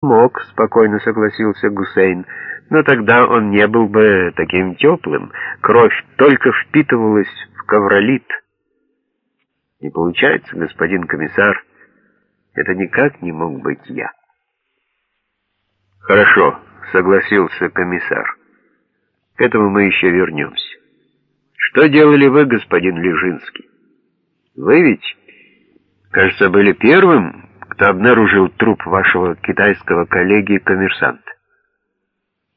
Мог, спокойно согласился Гусейн, но тогда он не был бы таким теплым. Кровь только впитывалась в ковролит. Не получается, господин комиссар, это никак не мог быть я. Хорошо, согласился комиссар. К этому мы еще вернемся. Что делали вы, господин Лежинский? Вы ведь, кажется, были первым, кто обнаружил труп вашего китайского коллеги-коммерсанта.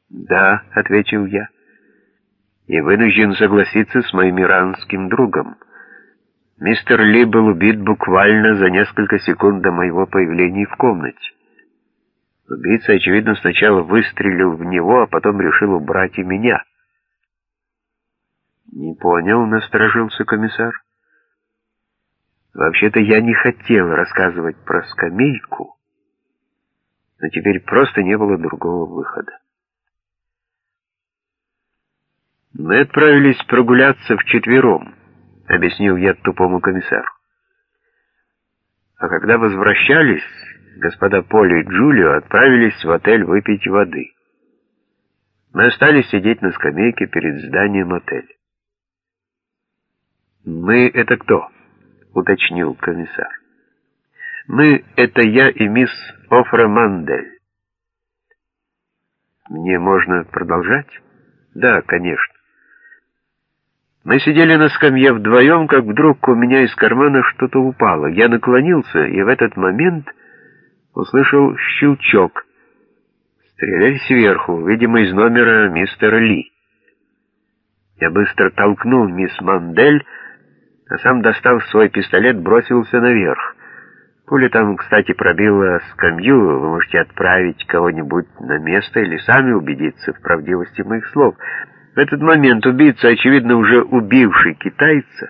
«Да», — ответил я, — «и вынужден согласиться с моим иранским другом. Мистер Ли был убит буквально за несколько секунд до моего появления в комнате. Убийца, очевидно, сначала выстрелил в него, а потом решил убрать и меня». «Не понял», — насторожился комиссар. Вообще-то я не хотел рассказывать про скамейку, но теперь просто не было другого выхода. «Мы отправились прогуляться вчетвером», — объяснил я тупому комиссару. А когда возвращались, господа Поли и Джулио отправились в отель выпить воды. Мы остались сидеть на скамейке перед зданием отеля. «Мы — это кто?» — уточнил комиссар. «Мы — это я и мисс Офра Мандель». «Мне можно продолжать?» «Да, конечно». Мы сидели на скамье вдвоем, как вдруг у меня из кармана что-то упало. Я наклонился, и в этот момент услышал щелчок. Стреляли сверху, видимо, из номера мистера Ли. Я быстро толкнул мисс Мандель, а сам, достав свой пистолет, бросился наверх. Пуля там, кстати, пробила скамью, вы можете отправить кого-нибудь на место или сами убедиться в правдивости моих слов. В этот момент убийца, очевидно, уже убивший китайца,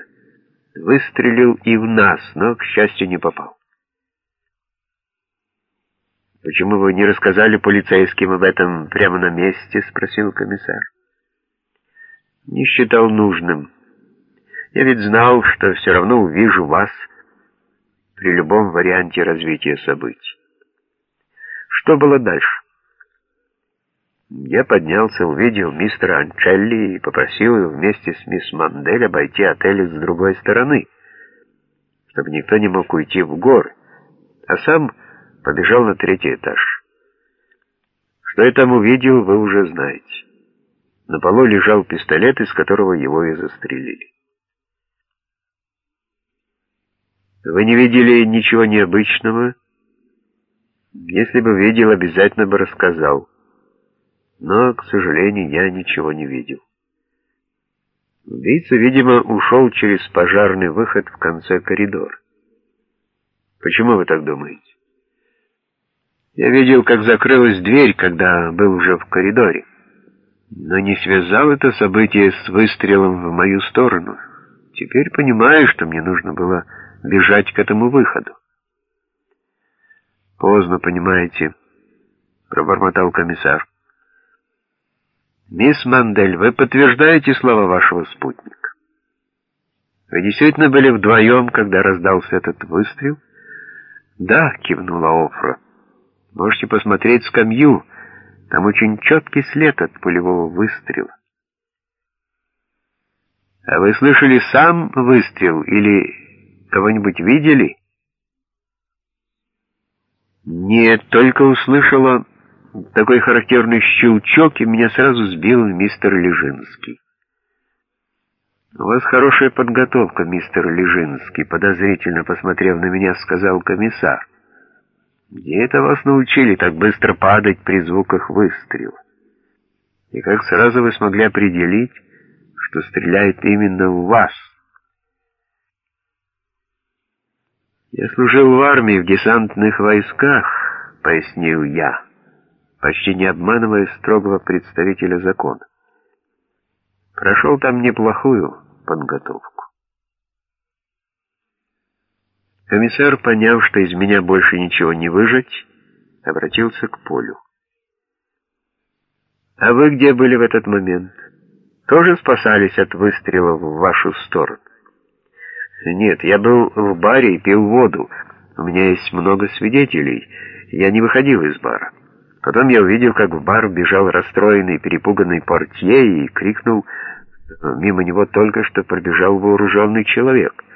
выстрелил и в нас, но, к счастью, не попал. «Почему вы не рассказали полицейским об этом прямо на месте?» — спросил комиссар. «Не считал нужным». Я ведь знал, что все равно увижу вас при любом варианте развития событий. Что было дальше? Я поднялся, увидел мистера Анчелли и попросил его вместе с мисс Мандель обойти отель с другой стороны, чтобы никто не мог уйти в горы, а сам побежал на третий этаж. Что я там увидел, вы уже знаете. На полу лежал пистолет, из которого его и застрелили. Вы не видели ничего необычного? Если бы видел, обязательно бы рассказал. Но, к сожалению, я ничего не видел. Убийца, видимо, ушел через пожарный выход в конце коридора. Почему вы так думаете? Я видел, как закрылась дверь, когда был уже в коридоре, но не связал это событие с выстрелом в мою сторону. Теперь понимаю, что мне нужно было бежать к этому выходу. «Поздно, понимаете», — пробормотал комиссар. «Мисс Мандель, вы подтверждаете слова вашего спутника? Вы действительно были вдвоем, когда раздался этот выстрел?» «Да», — кивнула Офра. «Можете посмотреть скамью. Там очень четкий след от пулевого выстрела». «А вы слышали сам выстрел или Кого-нибудь видели?» «Нет, только услышала такой характерный щелчок, и меня сразу сбил мистер Лежинский». «У вас хорошая подготовка, мистер Лежинский», — подозрительно посмотрев на меня, сказал комиссар. «Где это вас научили так быстро падать при звуках выстрела? И как сразу вы смогли определить, что стреляет именно в вас?» «Я служил в армии в десантных войсках», — пояснил я, почти не обманывая строгого представителя закона. Прошел там неплохую подготовку. Комиссар, поняв, что из меня больше ничего не выжать, обратился к Полю. «А вы где были в этот момент? Тоже спасались от выстрелов в вашу сторону?» «Нет, я был в баре и пил воду. У меня есть много свидетелей. Я не выходил из бара». Потом я увидел, как в бар бежал расстроенный, перепуганный портье и крикнул, мимо него только что пробежал вооруженный человек —